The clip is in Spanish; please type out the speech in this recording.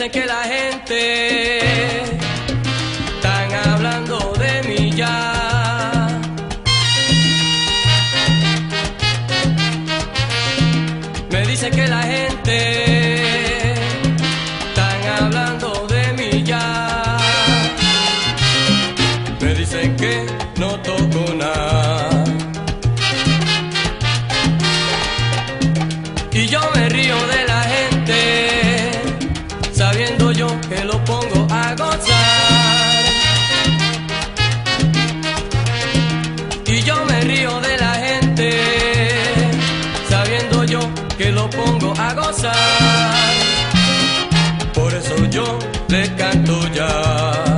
dicen que la gente están hablando de mí ya. Me dicen que la gente están hablando de mí ya. Me dicen que sabiendo yo que lo pongo a gozar. Y yo me río de la gente, sabiendo yo que lo pongo a gozar. Por eso yo le canto ya.